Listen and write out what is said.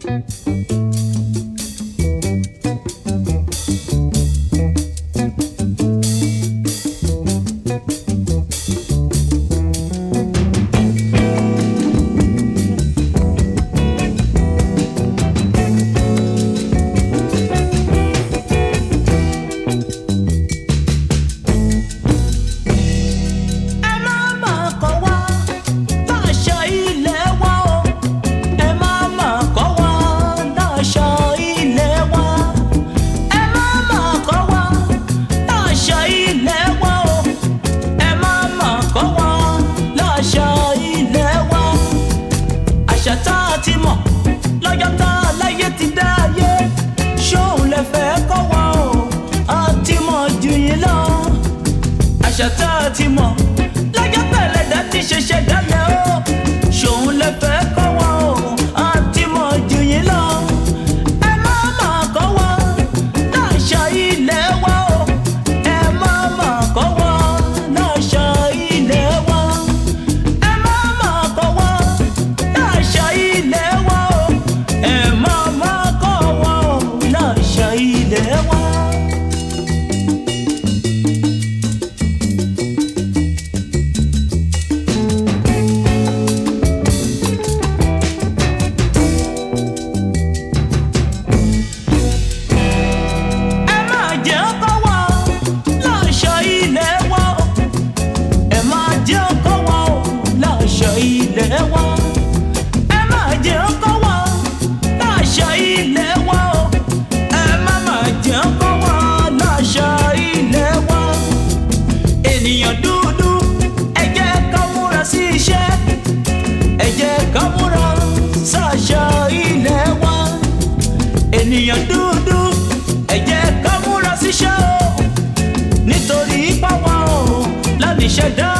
Thank you. àṣà tá a ti mọ̀ lọ́jọ́ pẹ̀lẹ́ dá ti ṣẹ̀ṣẹ̀ dálẹ̀ o ṣòun lè fẹ́ kọ́ wọn o a ti mọ̀ jù yín lọ ẹ má má kọ́ wọn láṣà ilẹ̀. shut